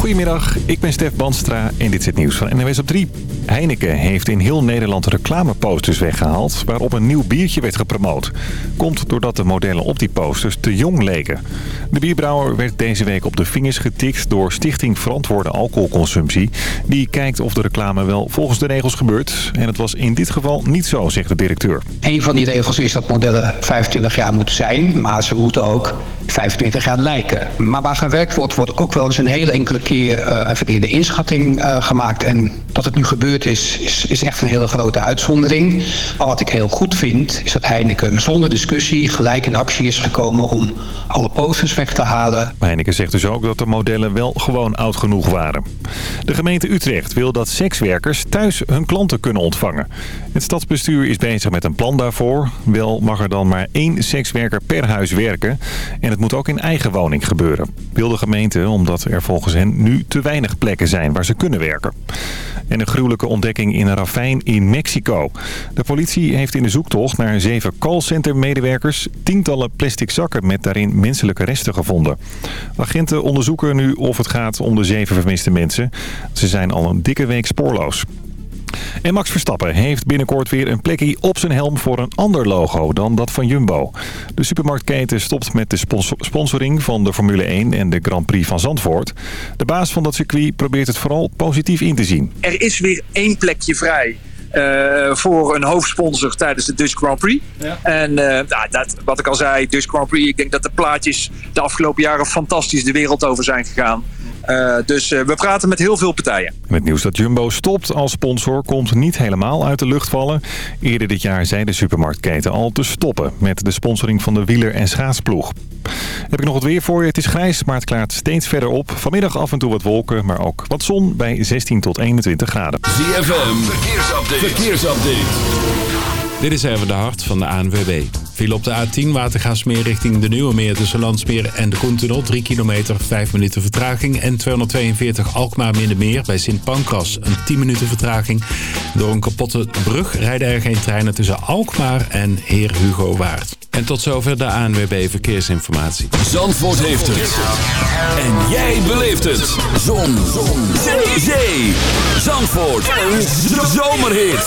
Goedemiddag, ik ben Stef Banstra en dit is het nieuws van NWS op 3. Heineken heeft in heel Nederland reclameposters weggehaald... waarop een nieuw biertje werd gepromoot. Komt doordat de modellen op die posters te jong leken. De bierbrouwer werd deze week op de vingers getikt... door Stichting Verantwoorde Alcoholconsumptie. Die kijkt of de reclame wel volgens de regels gebeurt. En het was in dit geval niet zo, zegt de directeur. Een van die regels is dat modellen 25 jaar moeten zijn... maar ze moeten ook 25 jaar lijken. Maar waar gewerkt wordt, wordt ook wel eens een hele enkele keer uh, een verkeerde inschatting uh, gemaakt. En dat het nu gebeurd is, is, is echt een hele grote uitzondering. Maar wat ik heel goed vind, is dat Heineken zonder discussie gelijk in actie is gekomen om alle posters weg te halen. Heineken zegt dus ook dat de modellen wel gewoon oud genoeg waren. De gemeente Utrecht wil dat sekswerkers thuis hun klanten kunnen ontvangen. Het stadsbestuur is bezig met een plan daarvoor. Wel mag er dan maar één sekswerker per huis werken. En het moet ook in eigen woning gebeuren. Wil de gemeente omdat er volgens hen nu te weinig plekken zijn waar ze kunnen werken. En een gruwelijke ontdekking in een ravijn in Mexico. De politie heeft in de zoektocht naar zeven callcenter-medewerkers... tientallen plastic zakken met daarin menselijke resten gevonden. Agenten onderzoeken nu of het gaat om de zeven vermiste mensen. Ze zijn al een dikke week spoorloos. En Max Verstappen heeft binnenkort weer een plekje op zijn helm voor een ander logo dan dat van Jumbo. De supermarktketen stopt met de sponsoring van de Formule 1 en de Grand Prix van Zandvoort. De baas van dat circuit probeert het vooral positief in te zien. Er is weer één plekje vrij. Uh, voor een hoofdsponsor tijdens de Dutch Grand Prix. Ja. En uh, nou, dat, wat ik al zei, Dutch Grand Prix. Ik denk dat de plaatjes de afgelopen jaren fantastisch de wereld over zijn gegaan. Uh, dus uh, we praten met heel veel partijen. Het nieuws dat Jumbo stopt als sponsor komt niet helemaal uit de lucht vallen. Eerder dit jaar zei de supermarktketen al te stoppen met de sponsoring van de wieler- en schaatsploeg. Heb ik nog wat weer voor je. Het is grijs, maar het klaart steeds verder op. Vanmiddag af en toe wat wolken, maar ook wat zon bij 16 tot 21 graden. ZFM, verkeersupdate. verkeersupdate. Dit is even de hart van de ANWB. Viel op de A10 Watergaasmeer richting de Nieuwe Meer tussen Landsmeer en de Koentunnel. 3 kilometer, 5 minuten vertraging. En 242 Alkmaar Middenmeer bij Sint Pancras. Een 10 minuten vertraging. Door een kapotte brug rijden er geen treinen tussen Alkmaar en Heer Hugo Waard. En tot zover de ANWB Verkeersinformatie. Zandvoort heeft het. En jij beleeft het. Zon. Zon. Zee. Zee. Zandvoort. Een zomerhit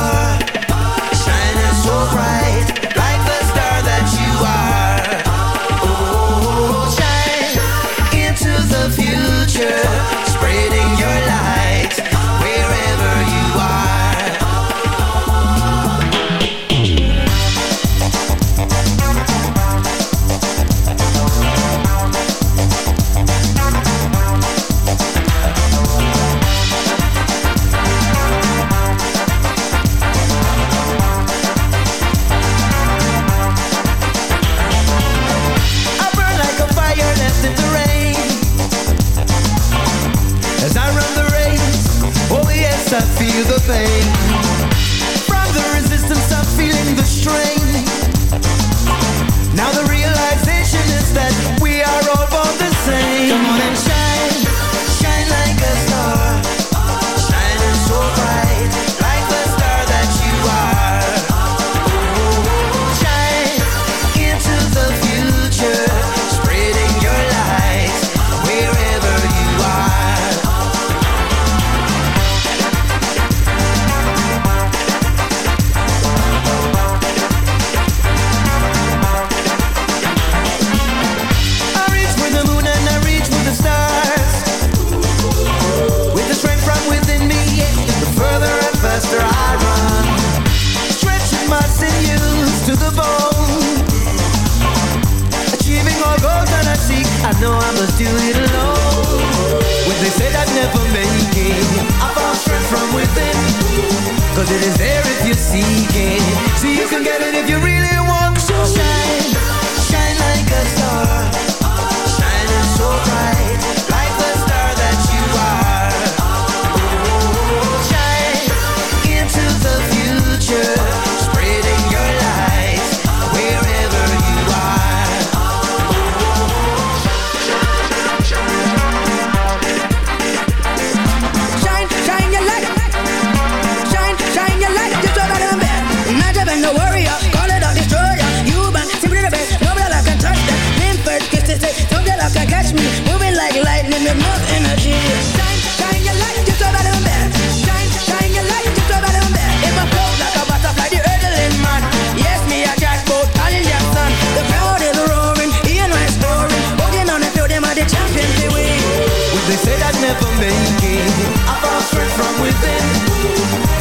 never making I found strength from within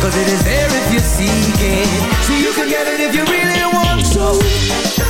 Cause it is there if you seek it. So you can get it if you really want to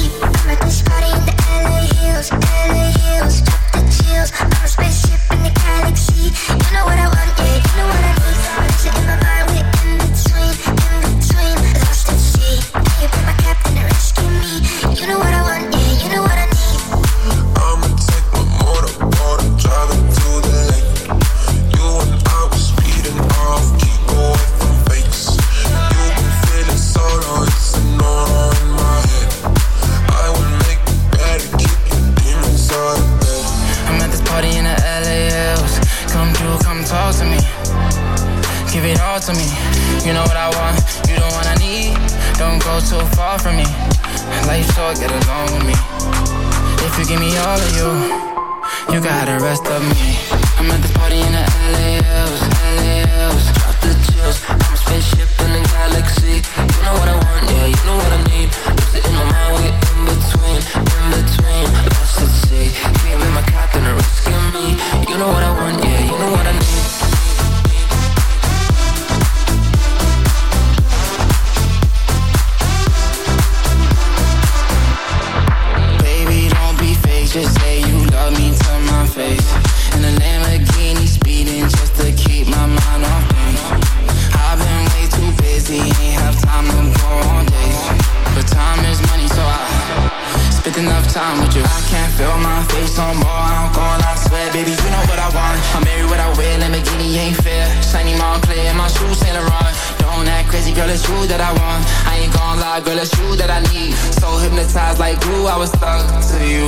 baby, you know what I want. I'm married what I wear, Lamborghini ain't fair. Shiny Moncler, my shoes Saint Laurent. Don't act crazy, girl, it's you that I want. I ain't gon' lie, girl, it's you that I need. So hypnotized like glue, I was stuck to you,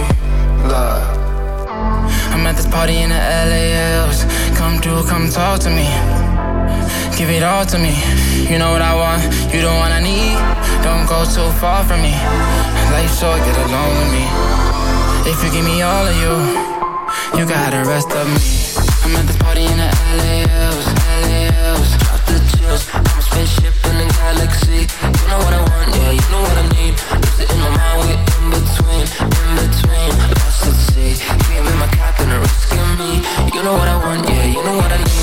love. I'm at this party in the LALs. Come through, come talk to me. Give it all to me. You know what I want, you the one I need. Don't go too far from me. Life's short, get along with me. If you give me all of you you got the rest of me. I'm at this party in the LALs, LALs. Drop the chills. I'm a spaceship in the galaxy. You know what I want, yeah, you know what I need. Lose it in my mind, we're in between, in between. Lost at sea. Dream in my cap and a risk in me. You know what I want, yeah, you know what I need.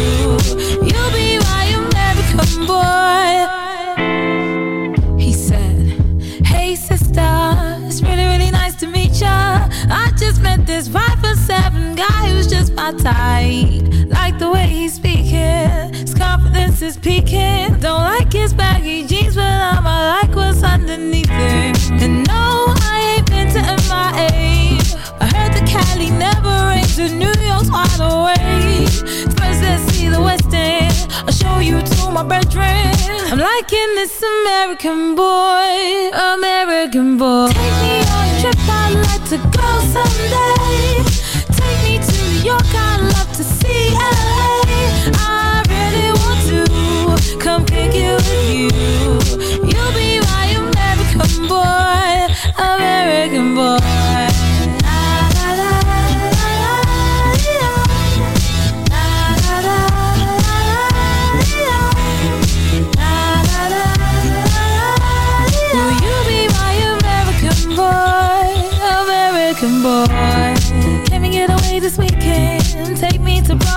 This five foot seven guy who's just my type. Like the way he's speaking, his confidence is peaking. Don't like his baggy jeans, but liking this American boy, American boy. Take me on a trip, I'd like to go someday. Take me to New York, I'd love to see LA. I really want to come pick you with you.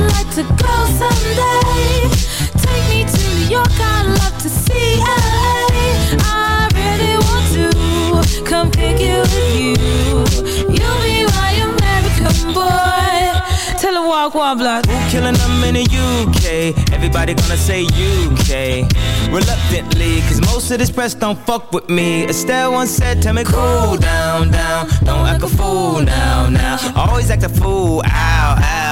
Like to go someday. Take me to New York, I'd love to see LA. I really want to come pick you with you. You'll be my American boy. Tell her walk one block. Who killing them in the UK? Everybody gonna say UK. Reluctantly, cause most of this press don't fuck with me. Estelle once said, tell me cool down, down. Don't act a fool now, now. Always act a fool, ow, ow.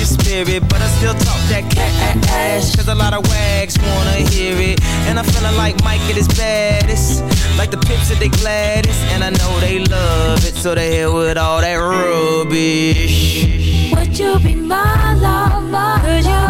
your spirit. But I still talk that cat ass. Cause a lot of wags wanna hear it. And I'm feeling like Mike at his baddest. Like the pips at they Gladys. And I know they love it. So they here with all that rubbish. Would you be my lover? Would you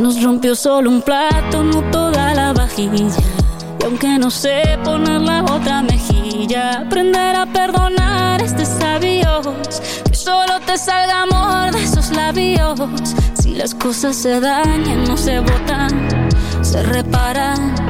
Nos rompió solo un plato, no toda la vajilla. Y aunque no sé poner la otra mejilla, aprender a perdonar es de sabios. Que solo te salga amor de esos labios. Si las cosas se dañan, no se botan, se reparan.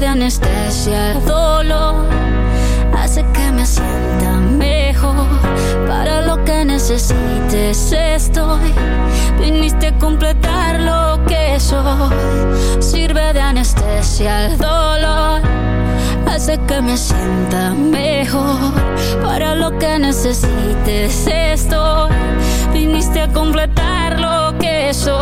De anestesia el dolor. Hace que me sienta mejor. Para lo que necesites estoy. Viniste a completar lo que soy. Sirve de anestesia el dolor. Hace que me sienta mejor. Para lo que necesites estoy. Viniste a completar lo que soy.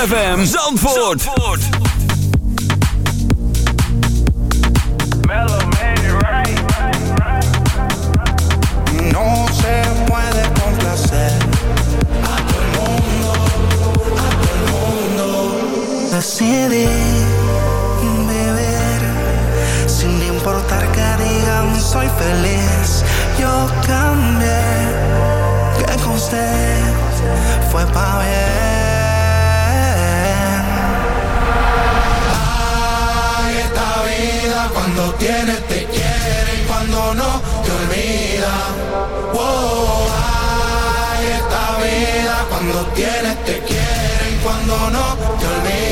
ZFM Zandvoort. Zandvoort. No se puede complacer a todo el. Decidí sin importar que digan soy feliz. Yo cambié, que con usted fue para tienes te quiere y cuando no te olvida. Oh, ay, esta vida cuando tienes te quiere y cuando no te olvida.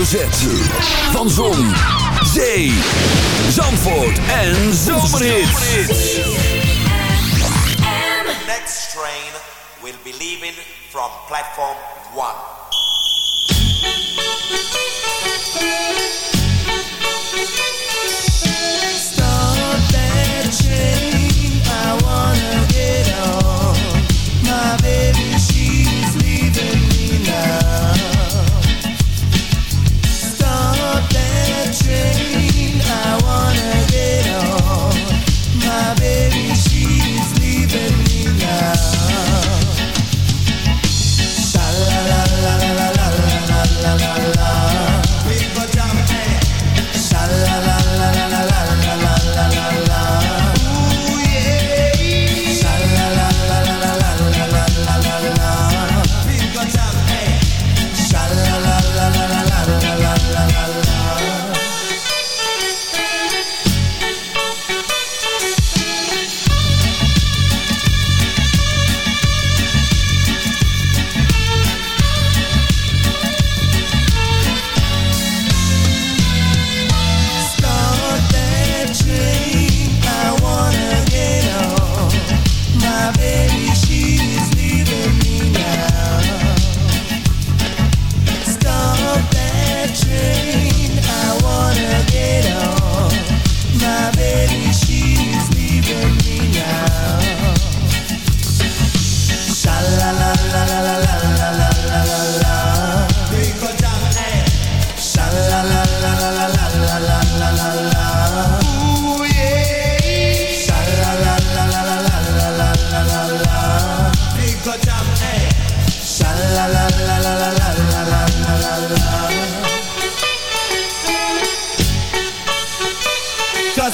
hoofdletter Z. Van Zon, Zee, Zandvoort en Zomerhit. The next train will be leaving from platform 1.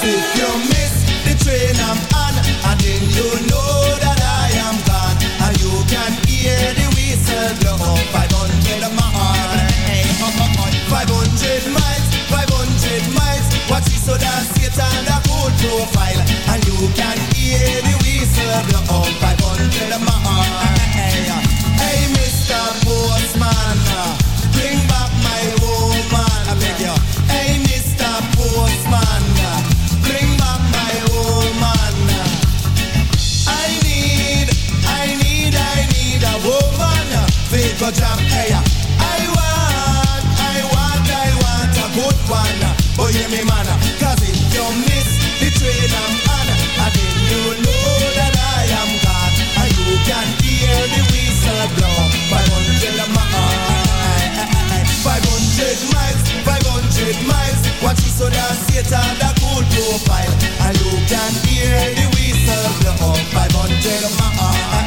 If you miss the train I'm on, and then you know that I am gone, and you can hear the whistle blow 500 miles, 500 miles, 500 miles. give me manna Cause if you miss the train I'm on. And then you know that I am God And you can hear the whistle blow. 500 miles 500 miles 500 miles. Watch it so that Satan the cool profile. And you can hear the whistle blow. 500 miles